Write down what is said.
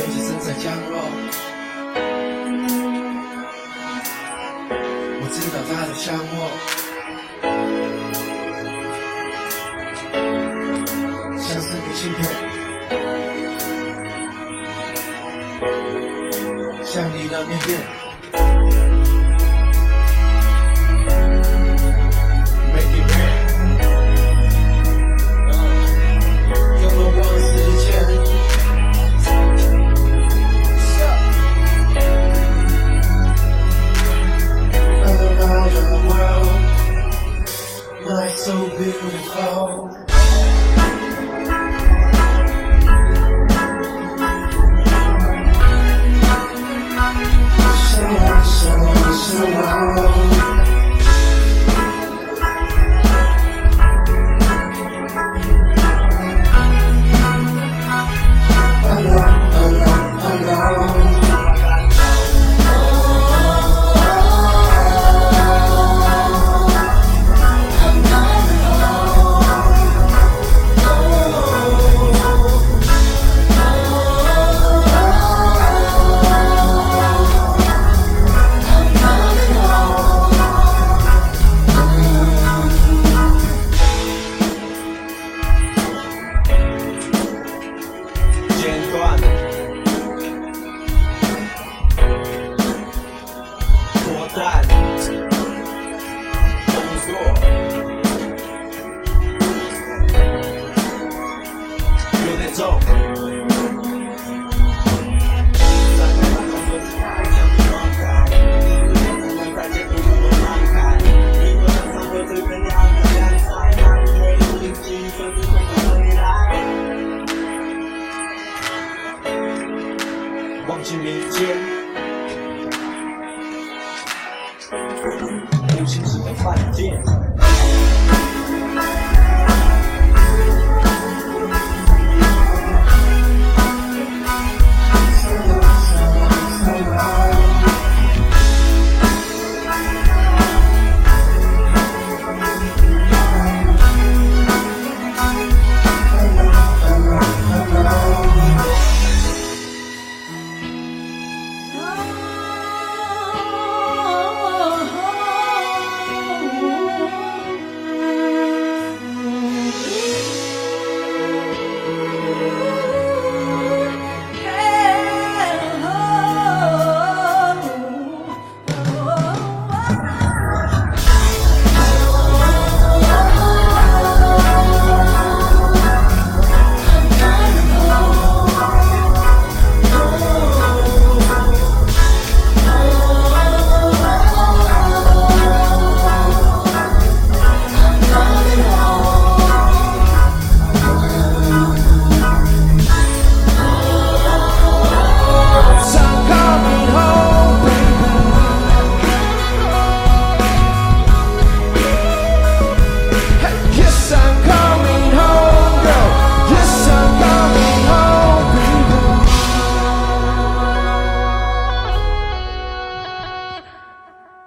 飞机正在降落，我知道他在想我，想思片片，你到天边。beautiful. So, so, so long. you.